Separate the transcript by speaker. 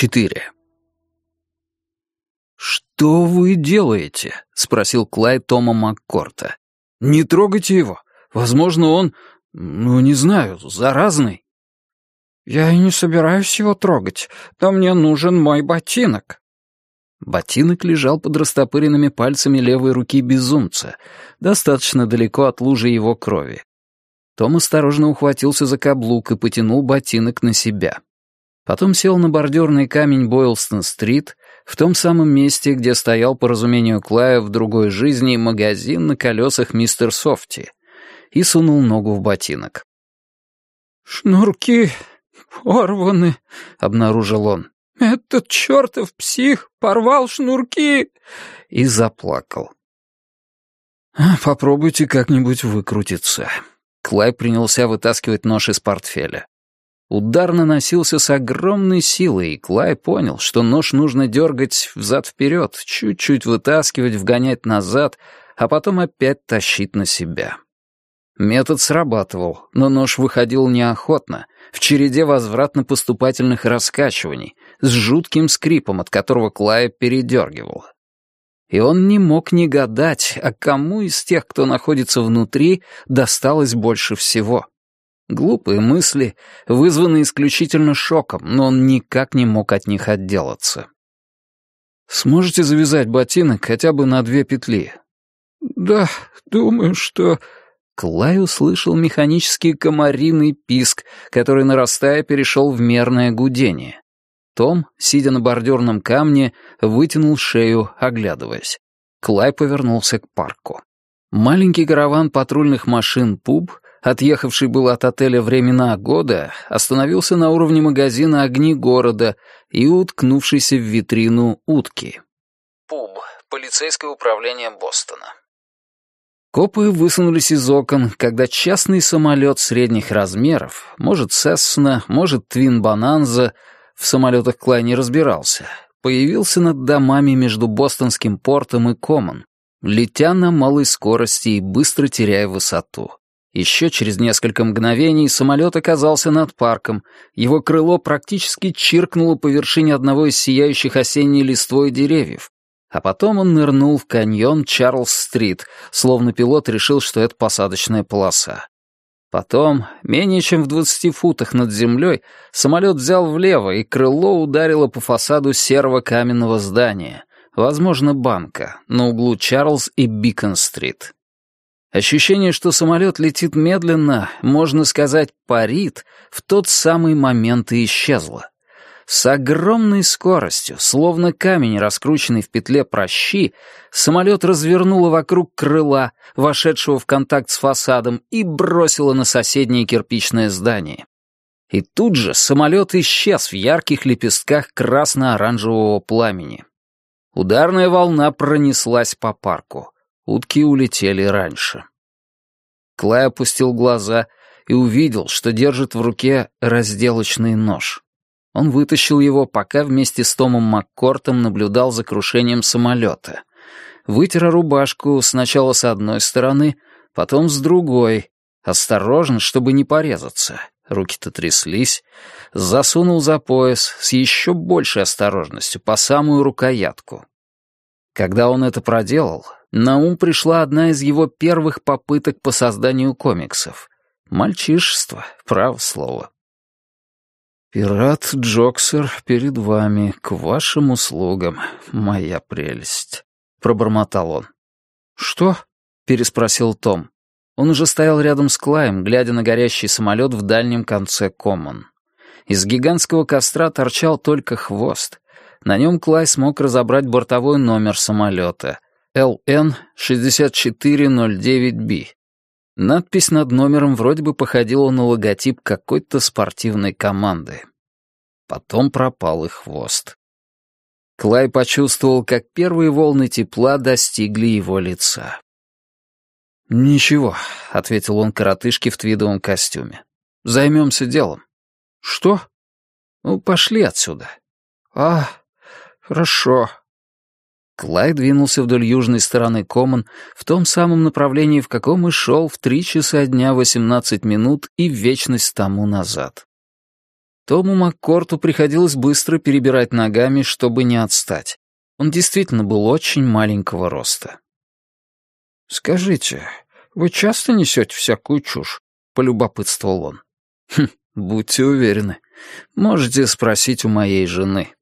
Speaker 1: 4. «Что вы делаете?» — спросил Клай Тома Маккорта. «Не трогайте его. Возможно, он, ну, не знаю, заразный».
Speaker 2: «Я и не собираюсь его трогать, но мне нужен мой ботинок».
Speaker 1: Ботинок лежал под растопыренными пальцами левой руки безумца, достаточно далеко от лужи его крови. Том осторожно ухватился за каблук и потянул ботинок на себя. Потом сел на бордюрный камень Бойлстон-стрит, в том самом месте, где стоял, по разумению Клая, в другой жизни магазин на колесах мистер Софти, и сунул ногу в ботинок.
Speaker 2: «Шнурки порваны», — обнаружил он. «Этот чертов псих порвал шнурки!»
Speaker 1: И заплакал. «Попробуйте как-нибудь выкрутиться», Клай принялся вытаскивать нож из портфеля. Удар наносился с огромной силой, и Клай понял, что нож нужно дергать взад-вперед, чуть-чуть вытаскивать, вгонять назад, а потом опять тащить на себя. Метод срабатывал, но нож выходил неохотно, в череде возвратно-поступательных раскачиваний, с жутким скрипом, от которого Клая передергивал и он не мог не гадать, а кому из тех, кто находится внутри, досталось больше всего. Глупые мысли, вызванные исключительно шоком, но он никак не мог от них отделаться. «Сможете завязать ботинок хотя бы на две петли?»
Speaker 2: «Да, думаю, что...»
Speaker 1: Клай услышал механический комариный писк, который, нарастая, перешел в мерное гудение. Том, сидя на бордюрном камне, вытянул шею, оглядываясь. Клай повернулся к парку. Маленький караван патрульных машин «Пуб», отъехавший был от отеля «Времена года», остановился на уровне магазина «Огни города» и уткнувшийся в витрину утки. «Пуб» — полицейское управление Бостона. Копы высунулись из окон, когда частный самолет средних размеров, может, Сессна, может, Твин Бананза, в самолетах Клай не разбирался, появился над домами между Бостонским портом и Коммон, летя на малой скорости и быстро теряя высоту. Еще через несколько мгновений самолет оказался над парком, его крыло практически чиркнуло по вершине одного из сияющих осенней листвой деревьев, а потом он нырнул в каньон Чарльз-стрит, словно пилот решил, что это посадочная полоса. Потом, менее чем в двадцати футах над землей, самолет взял влево, и крыло ударило по фасаду серого каменного здания, возможно, банка, на углу Чарльз и Бикон-стрит. Ощущение, что самолет летит медленно, можно сказать, парит, в тот самый момент и исчезло. С огромной скоростью, словно камень, раскрученный в петле прощи, самолет развернуло вокруг крыла, вошедшего в контакт с фасадом, и бросило на соседнее кирпичное здание. И тут же самолет исчез в ярких лепестках красно-оранжевого пламени. Ударная волна пронеслась по парку. Утки улетели раньше. Клай опустил глаза и увидел, что держит в руке разделочный нож. Он вытащил его, пока вместе с Томом Маккортом наблюдал за крушением самолета. Вытер рубашку сначала с одной стороны, потом с другой, осторожно, чтобы не порезаться. Руки-то тряслись. Засунул за пояс с еще большей осторожностью, по самую рукоятку. Когда он это проделал, на ум пришла одна из его первых попыток по созданию комиксов. Мальчишество, право слово. «Пират Джоксер перед вами, к вашим услугам, моя прелесть», — пробормотал он. «Что?» — переспросил Том. Он уже стоял рядом с Клаем, глядя на горящий самолет в дальнем конце Коммон. Из гигантского костра торчал только хвост. На нем Клай смог разобрать бортовой номер самолета — LN-6409B. Надпись над номером вроде бы походила на логотип какой-то спортивной команды. Потом пропал и хвост. Клай почувствовал, как первые волны тепла достигли его лица. «Ничего», — ответил он коротышке в твидовом костюме. «Займемся делом». «Что?» «Ну, пошли отсюда».
Speaker 2: «А, хорошо»,
Speaker 1: Клай двинулся вдоль южной стороны Коммон в том самом направлении, в каком и шел в три часа дня восемнадцать минут и вечность тому назад. Тому Маккорту приходилось быстро перебирать ногами, чтобы не отстать. Он действительно был очень маленького роста.
Speaker 2: «Скажите, вы часто несете всякую чушь?» — полюбопытствовал он.
Speaker 1: «Хм, будьте уверены. Можете спросить у моей жены».